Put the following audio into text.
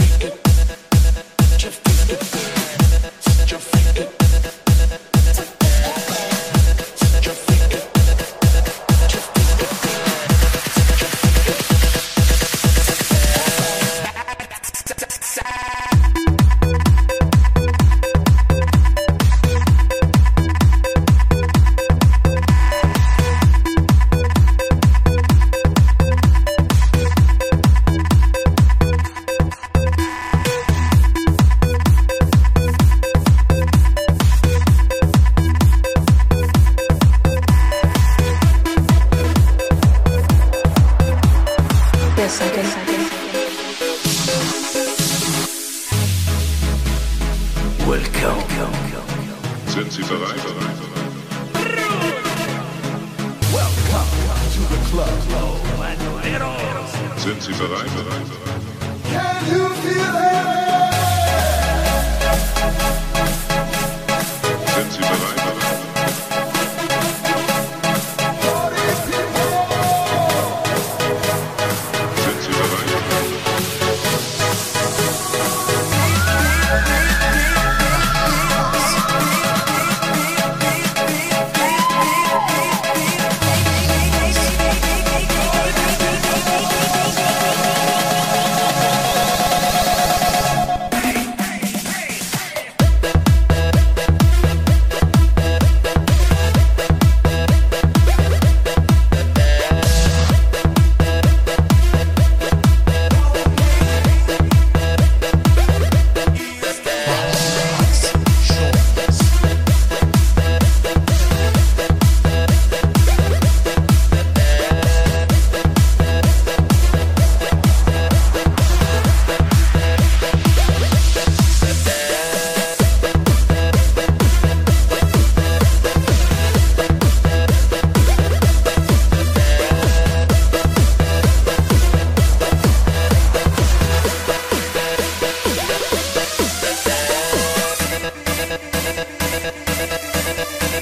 it. Welcome. Sind Sie bereit? Welcome to the club. Sind Sie bereit? Can you feel it? Sind Sie bereit?